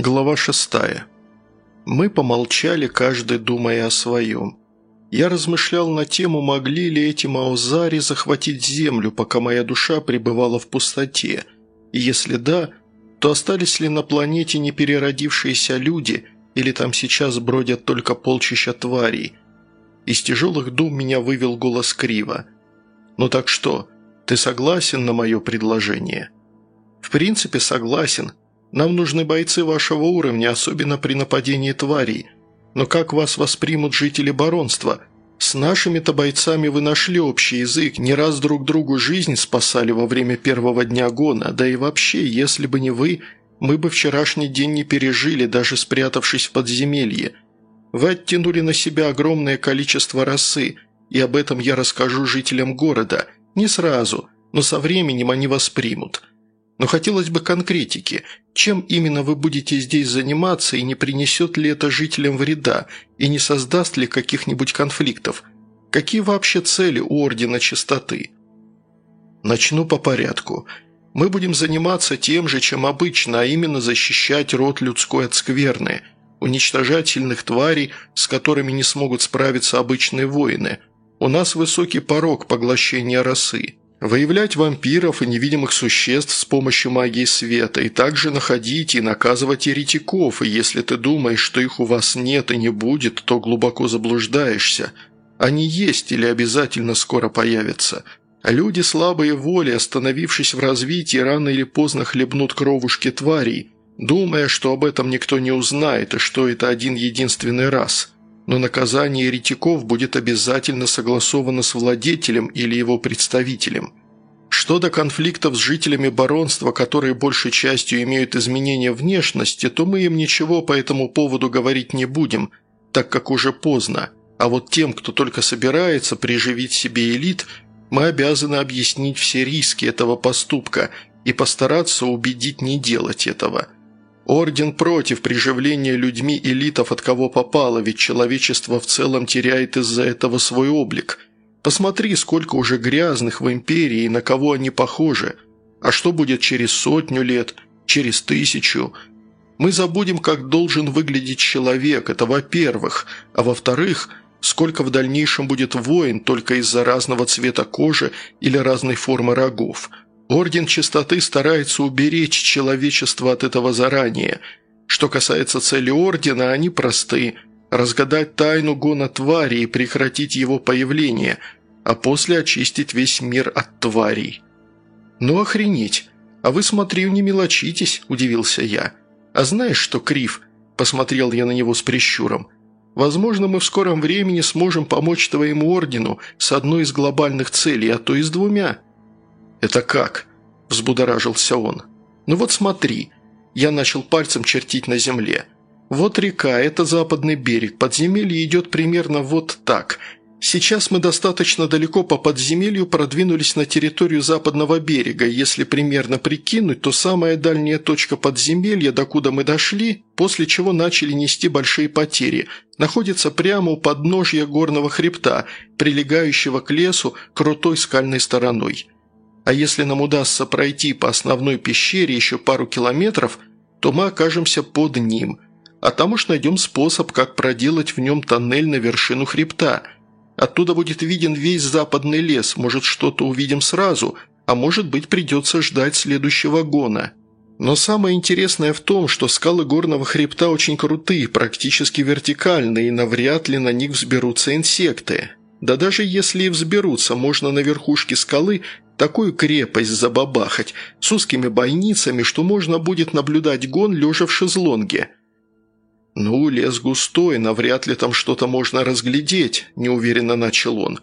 Глава шестая. Мы помолчали, каждый думая о своем. Я размышлял на тему, могли ли эти маузари захватить землю, пока моя душа пребывала в пустоте, и если да, то остались ли на планете непереродившиеся люди, или там сейчас бродят только полчища тварей. Из тяжелых дум меня вывел голос Крива. «Ну так что, ты согласен на мое предложение?» «В принципе, согласен», нам нужны бойцы вашего уровня, особенно при нападении тварей. Но как вас воспримут жители баронства? С нашими-то бойцами вы нашли общий язык, не раз друг другу жизнь спасали во время первого дня гона, да и вообще, если бы не вы, мы бы вчерашний день не пережили, даже спрятавшись в подземелье. Вы оттянули на себя огромное количество росы, и об этом я расскажу жителям города. Не сразу, но со временем они воспримут. Но хотелось бы конкретики. Чем именно вы будете здесь заниматься и не принесет ли это жителям вреда и не создаст ли каких-нибудь конфликтов? Какие вообще цели у Ордена Чистоты? Начну по порядку. Мы будем заниматься тем же, чем обычно, а именно защищать род людской от скверны, уничтожать сильных тварей, с которыми не смогут справиться обычные воины. У нас высокий порог поглощения росы. Выявлять вампиров и невидимых существ с помощью магии света, и также находить и наказывать еретиков, и если ты думаешь, что их у вас нет и не будет, то глубоко заблуждаешься. Они есть или обязательно скоро появятся. Люди слабые воли, остановившись в развитии, рано или поздно хлебнут кровушки тварей, думая, что об этом никто не узнает и что это один единственный раз – но наказание еретиков будет обязательно согласовано с владетелем или его представителем. Что до конфликтов с жителями баронства, которые большей частью имеют изменения внешности, то мы им ничего по этому поводу говорить не будем, так как уже поздно. А вот тем, кто только собирается приживить себе элит, мы обязаны объяснить все риски этого поступка и постараться убедить не делать этого – Орден против приживления людьми элитов от кого попало, ведь человечество в целом теряет из-за этого свой облик. Посмотри, сколько уже грязных в империи и на кого они похожи. А что будет через сотню лет, через тысячу? Мы забудем, как должен выглядеть человек, это во-первых. А во-вторых, сколько в дальнейшем будет воин только из-за разного цвета кожи или разной формы рогов – Орден Чистоты старается уберечь человечество от этого заранее. Что касается цели Ордена, они просты – разгадать тайну гона твари и прекратить его появление, а после очистить весь мир от тварей. «Ну охренеть! А вы, смотрю, не мелочитесь», – удивился я. «А знаешь, что Крив?» – посмотрел я на него с прищуром. «Возможно, мы в скором времени сможем помочь твоему Ордену с одной из глобальных целей, а то и с двумя». «Это как?» – взбудоражился он. «Ну вот смотри». Я начал пальцем чертить на земле. «Вот река, это западный берег. Подземелье идет примерно вот так. Сейчас мы достаточно далеко по подземелью продвинулись на территорию западного берега. Если примерно прикинуть, то самая дальняя точка подземелья, докуда мы дошли, после чего начали нести большие потери, находится прямо у подножья горного хребта, прилегающего к лесу крутой скальной стороной». А если нам удастся пройти по основной пещере еще пару километров, то мы окажемся под ним. А там уж найдем способ, как проделать в нем тоннель на вершину хребта. Оттуда будет виден весь западный лес, может что-то увидим сразу, а может быть придется ждать следующего гона. Но самое интересное в том, что скалы горного хребта очень крутые, практически вертикальные, и навряд ли на них взберутся инсекты. Да даже если и взберутся, можно на верхушке скалы такую крепость забабахать, с узкими бойницами, что можно будет наблюдать гон, лежа в шезлонге. «Ну, лес густой, навряд ли там что-то можно разглядеть», – неуверенно начал он.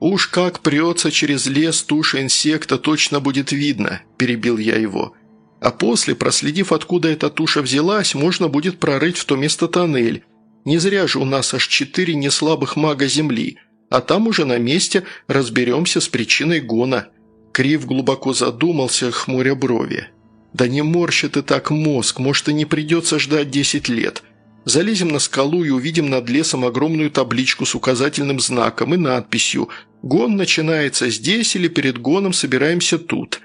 «Уж как прется через лес туша инсекта, точно будет видно», – перебил я его. «А после, проследив, откуда эта туша взялась, можно будет прорыть в то место тоннель. Не зря же у нас аж четыре неслабых мага Земли, а там уже на месте разберемся с причиной гона». Крив глубоко задумался, хмуря брови. «Да не морщит ты так мозг, может и не придется ждать десять лет. Залезем на скалу и увидим над лесом огромную табличку с указательным знаком и надписью «Гон начинается здесь» или «Перед гоном собираемся тут».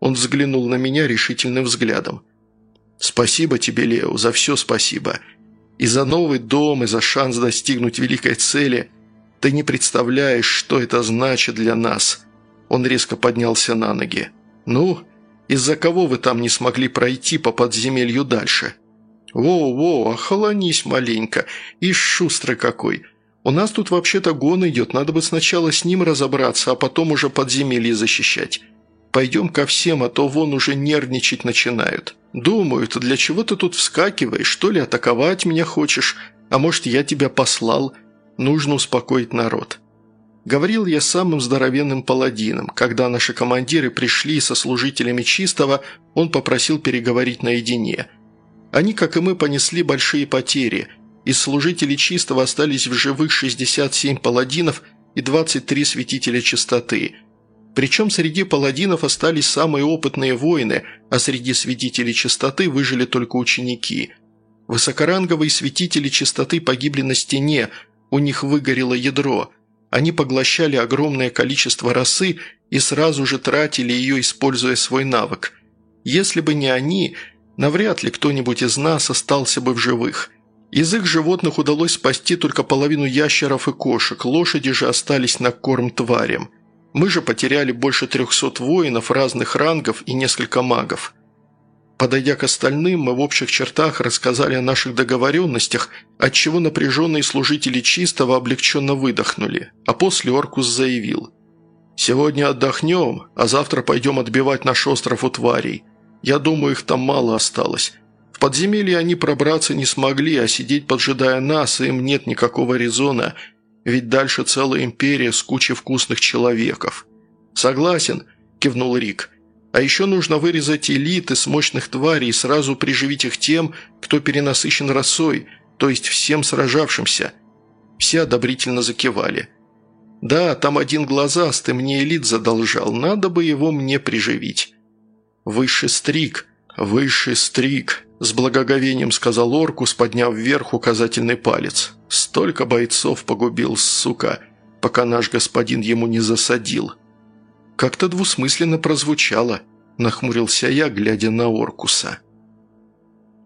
Он взглянул на меня решительным взглядом. «Спасибо тебе, Лео, за все спасибо. И за новый дом, и за шанс достигнуть великой цели. Ты не представляешь, что это значит для нас». Он резко поднялся на ноги. «Ну, из-за кого вы там не смогли пройти по подземелью дальше?» «Во-во, охолонись маленько. И шустрый какой. У нас тут вообще-то гон идет, надо бы сначала с ним разобраться, а потом уже подземелье защищать. Пойдем ко всем, а то вон уже нервничать начинают. Думают, для чего ты тут вскакиваешь, что ли атаковать меня хочешь? А может, я тебя послал? Нужно успокоить народ». Говорил я самым здоровенным паладином. Когда наши командиры пришли со служителями Чистого, он попросил переговорить наедине. Они, как и мы, понесли большие потери. Из служителей Чистого остались в живых 67 паладинов и 23 святителя чистоты. Причем среди паладинов остались самые опытные воины, а среди святителей чистоты выжили только ученики. Высокоранговые святители чистоты погибли на стене, у них выгорело ядро – они поглощали огромное количество росы и сразу же тратили ее, используя свой навык. Если бы не они, навряд ли кто-нибудь из нас остался бы в живых. Из их животных удалось спасти только половину ящеров и кошек, лошади же остались на корм тварям. Мы же потеряли больше трехсот воинов разных рангов и несколько магов. Подойдя к остальным, мы в общих чертах рассказали о наших договоренностях, отчего напряженные служители чистого облегченно выдохнули, а после Оркус заявил. «Сегодня отдохнем, а завтра пойдем отбивать наш остров у тварей. Я думаю, их там мало осталось. В подземелье они пробраться не смогли, а сидеть поджидая нас им нет никакого резона, ведь дальше целая империя с кучей вкусных человеков». «Согласен», – кивнул Рик – а еще нужно вырезать элиты с мощных тварей и сразу приживить их тем, кто перенасыщен росой, то есть всем сражавшимся. Все одобрительно закивали. «Да, там один глазастый мне элит задолжал, надо бы его мне приживить». «Высший стрик, высший стрик», – с благоговением сказал Оркус, подняв вверх указательный палец. «Столько бойцов погубил, сука, пока наш господин ему не засадил». «Как-то двусмысленно прозвучало», – нахмурился я, глядя на Оркуса.